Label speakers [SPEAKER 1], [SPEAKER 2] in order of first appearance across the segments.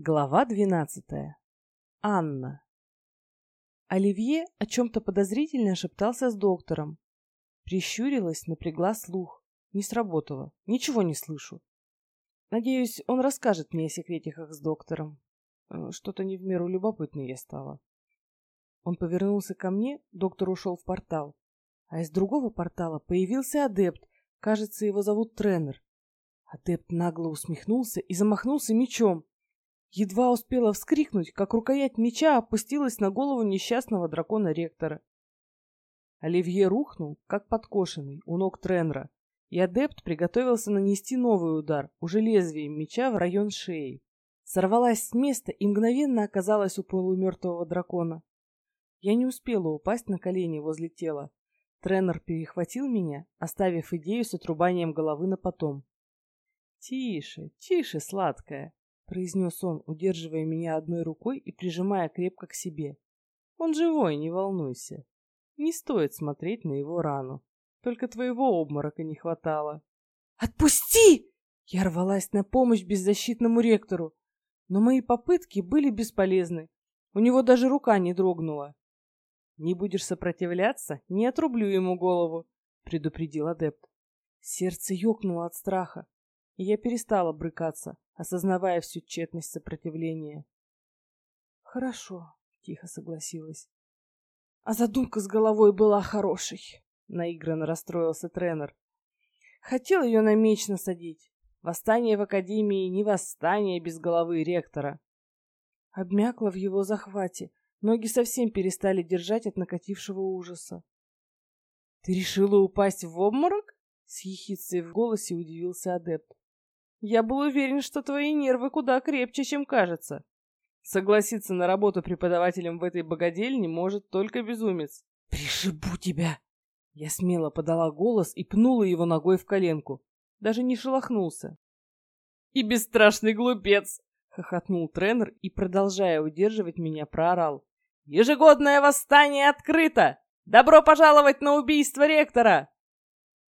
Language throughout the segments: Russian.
[SPEAKER 1] Глава двенадцатая. Анна. Оливье о чем-то подозрительно шептался с доктором. Прищурилась, напрягла слух. Не сработало. Ничего не слышу. Надеюсь, он расскажет мне о секретиках с доктором. Э, что-то не в меру любопытной я стала. Он повернулся ко мне, доктор ушел в портал. А из другого портала появился адепт. Кажется, его зовут Тренер. Адепт нагло усмехнулся и замахнулся мечом. Едва успела вскрикнуть, как рукоять меча опустилась на голову несчастного дракона-ректора. Оливье рухнул, как подкошенный, у ног тренера, и адепт приготовился нанести новый удар, уже лезвием меча в район шеи. Сорвалась с места и мгновенно оказалась у полумертвого дракона. Я не успела упасть на колени возле тела. Тренер перехватил меня, оставив идею с отрубанием головы на потом. «Тише, тише, сладкая!» Произнес он, удерживая меня одной рукой и прижимая крепко к себе. Он живой, не волнуйся. Не стоит смотреть на его рану. Только твоего обморока не хватало. Отпусти! Я рвалась на помощь беззащитному ректору, но мои попытки были бесполезны. У него даже рука не дрогнула. Не будешь сопротивляться, не отрублю ему голову, предупредил адепт. Сердце ёкнуло от страха, и я перестала брыкаться осознавая всю тщетность сопротивления. «Хорошо», — тихо согласилась. «А задумка с головой была хорошей», — наигранно расстроился тренер. «Хотел ее на меч насадить. Восстание в Академии не восстание без головы ректора». Обмякла в его захвате. Ноги совсем перестали держать от накатившего ужаса. «Ты решила упасть в обморок?» С ехицей в голосе удивился адепт. Я был уверен, что твои нервы куда крепче, чем кажется. Согласиться на работу преподавателем в этой богадельне может только безумец. «Пришибу тебя!» Я смело подала голос и пнула его ногой в коленку. Даже не шелохнулся. «И бесстрашный глупец!» — хохотнул тренер и, продолжая удерживать меня, проорал. «Ежегодное восстание открыто! Добро пожаловать на убийство ректора!»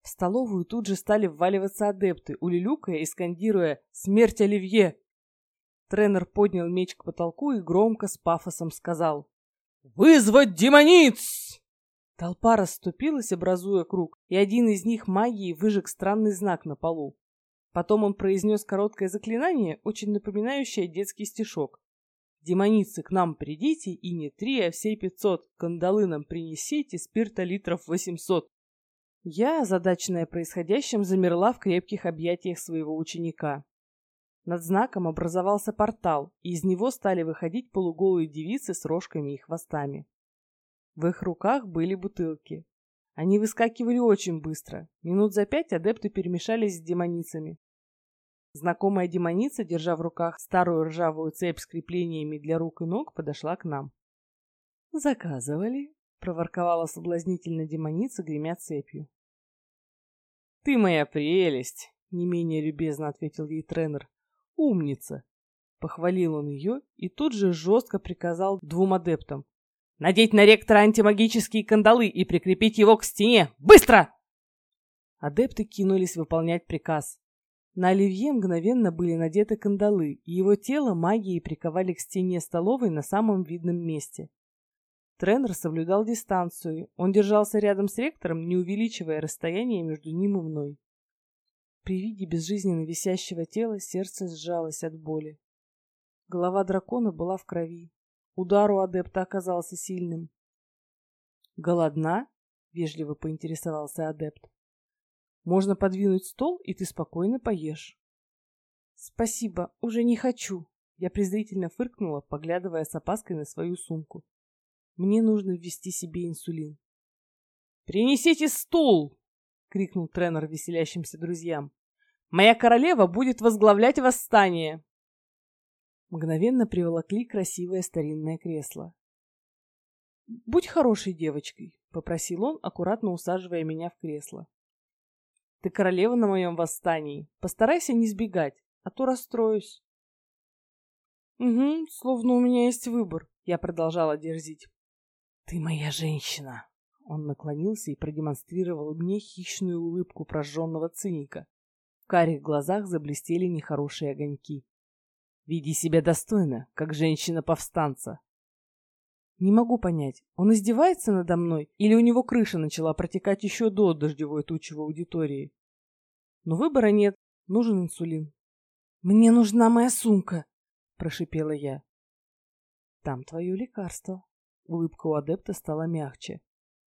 [SPEAKER 1] В столовую тут же стали вваливаться адепты, улюлюкая и скандируя «Смерть Оливье!». Тренер поднял меч к потолку и громко с пафосом сказал «Вызвать демониц!» Толпа расступилась, образуя круг, и один из них магией выжег странный знак на полу. Потом он произнес короткое заклинание, очень напоминающее детский стишок. «Демоницы, к нам придите, и не три, а все пятьсот. Кандалы нам принесите, спирта литров восемьсот». Я, озадаченная происходящим, замерла в крепких объятиях своего ученика. Над знаком образовался портал, и из него стали выходить полуголые девицы с рожками и хвостами. В их руках были бутылки. Они выскакивали очень быстро. Минут за пять адепты перемешались с демоницами. Знакомая демоница, держа в руках старую ржавую цепь с креплениями для рук и ног, подошла к нам. «Заказывали?» — проворковала соблазнительно демоница, гремя цепью. «Ты моя прелесть!» — не менее любезно ответил ей тренер. «Умница!» — похвалил он ее и тут же жестко приказал двум адептам. «Надеть на ректора антимагические кандалы и прикрепить его к стене! Быстро!» Адепты кинулись выполнять приказ. На Оливье мгновенно были надеты кандалы, и его тело магией приковали к стене столовой на самом видном месте. Тренер соблюдал дистанцию. Он держался рядом с ректором, не увеличивая расстояние между ним и мной. При виде безжизненно висящего тела сердце сжалось от боли. Голова дракона была в крови. Удар у адепта оказался сильным. «Голодна?» — вежливо поинтересовался адепт. «Можно подвинуть стол, и ты спокойно поешь». «Спасибо, уже не хочу», — я презрительно фыркнула, поглядывая с опаской на свою сумку. Мне нужно ввести себе инсулин. «Принесите стул!» — крикнул тренер веселящимся друзьям. «Моя королева будет возглавлять восстание!» Мгновенно приволокли красивое старинное кресло. «Будь хорошей девочкой», — попросил он, аккуратно усаживая меня в кресло. «Ты королева на моем восстании. Постарайся не сбегать, а то расстроюсь». «Угу, словно у меня есть выбор», — я продолжала дерзить. «Ты моя женщина!» Он наклонился и продемонстрировал мне хищную улыбку прожженного циника. В карих глазах заблестели нехорошие огоньки. Веди себя достойно, как женщина-повстанца. Не могу понять, он издевается надо мной или у него крыша начала протекать еще до дождевой тучи в аудитории? Но выбора нет, нужен инсулин. «Мне нужна моя сумка!» – прошипела я. «Там твое лекарство». Улыбка у адепта стала мягче.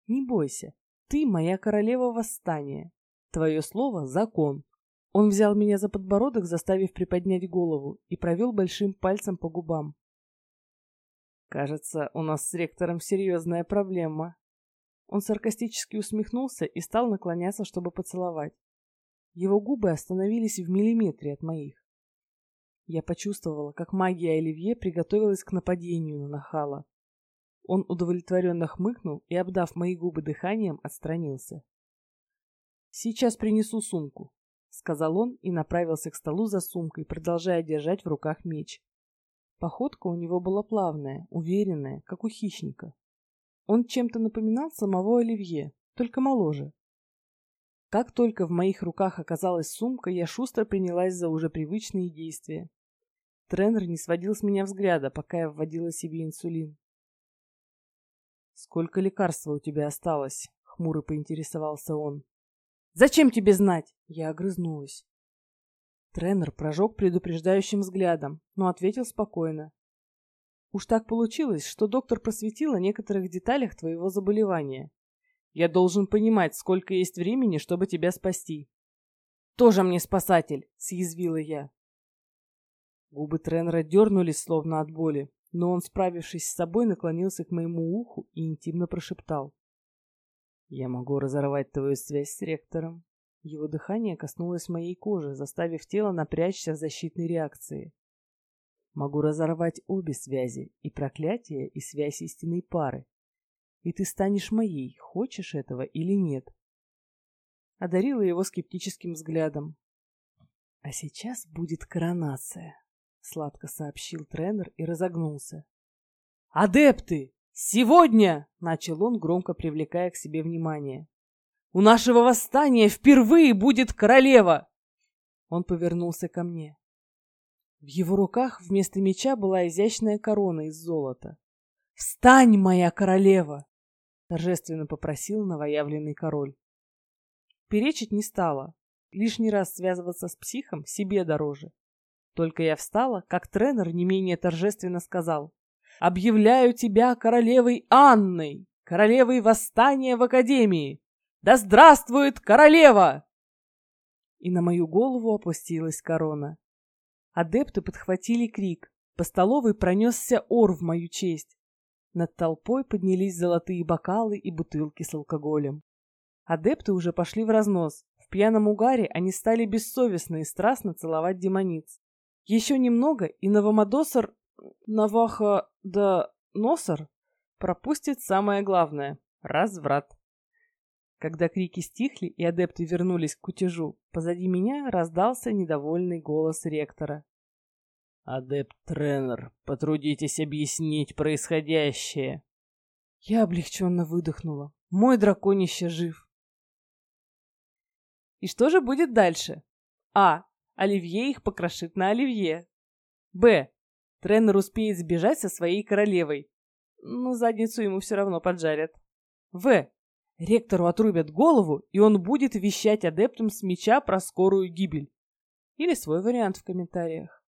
[SPEAKER 1] «Не бойся, ты моя королева восстания. Твое слово — закон». Он взял меня за подбородок, заставив приподнять голову, и провел большим пальцем по губам. «Кажется, у нас с ректором серьезная проблема». Он саркастически усмехнулся и стал наклоняться, чтобы поцеловать. Его губы остановились в миллиметре от моих. Я почувствовала, как магия Оливье приготовилась к нападению на нахала. Он удовлетворенно хмыкнул и, обдав мои губы дыханием, отстранился. «Сейчас принесу сумку», — сказал он и направился к столу за сумкой, продолжая держать в руках меч. Походка у него была плавная, уверенная, как у хищника. Он чем-то напоминал самого Оливье, только моложе. Как только в моих руках оказалась сумка, я шустро принялась за уже привычные действия. Тренер не сводил с меня взгляда, пока я вводила себе инсулин. «Сколько лекарства у тебя осталось?» — хмуро поинтересовался он. «Зачем тебе знать?» — я огрызнулась. Тренер прожег предупреждающим взглядом, но ответил спокойно. «Уж так получилось, что доктор просветил о некоторых деталях твоего заболевания. Я должен понимать, сколько есть времени, чтобы тебя спасти». «Тоже мне спасатель!» — съязвила я. Губы тренера дернулись, словно от боли, но он, справившись с собой, наклонился к моему уху и интимно прошептал. «Я могу разорвать твою связь с ректором». Его дыхание коснулось моей кожи, заставив тело напрячься в защитной реакции. «Могу разорвать обе связи, и проклятие, и связь истинной пары. И ты станешь моей, хочешь этого или нет?» Одарила его скептическим взглядом. «А сейчас будет коронация». — сладко сообщил тренер и разогнулся. «Адепты! Сегодня!» — начал он, громко привлекая к себе внимание. «У нашего восстания впервые будет королева!» Он повернулся ко мне. В его руках вместо меча была изящная корона из золота. «Встань, моя королева!» — торжественно попросил новоявленный король. Перечить не стала. Лишний раз связываться с психом себе дороже. Только я встала, как тренер не менее торжественно сказал. «Объявляю тебя королевой Анной, королевой восстания в Академии! Да здравствует королева!» И на мою голову опустилась корона. Адепты подхватили крик. По столовой пронесся ор в мою честь. Над толпой поднялись золотые бокалы и бутылки с алкоголем. Адепты уже пошли в разнос. В пьяном угаре они стали бессовестно и страстно целовать демониц. Еще немного, и Новомодосор, Наваха да Носор пропустит самое главное — разврат. Когда крики стихли и адепты вернулись к кутежу, позади меня раздался недовольный голос ректора. «Адепт-тренер, потрудитесь объяснить происходящее!» Я облегченно выдохнула. Мой драконище жив. И что же будет дальше? А. Оливье их покрошит на Оливье. Б. Тренер успеет сбежать со своей королевой. Но задницу ему все равно поджарят. В. Ректору отрубят голову, и он будет вещать адептам с меча про скорую гибель. Или свой вариант в комментариях.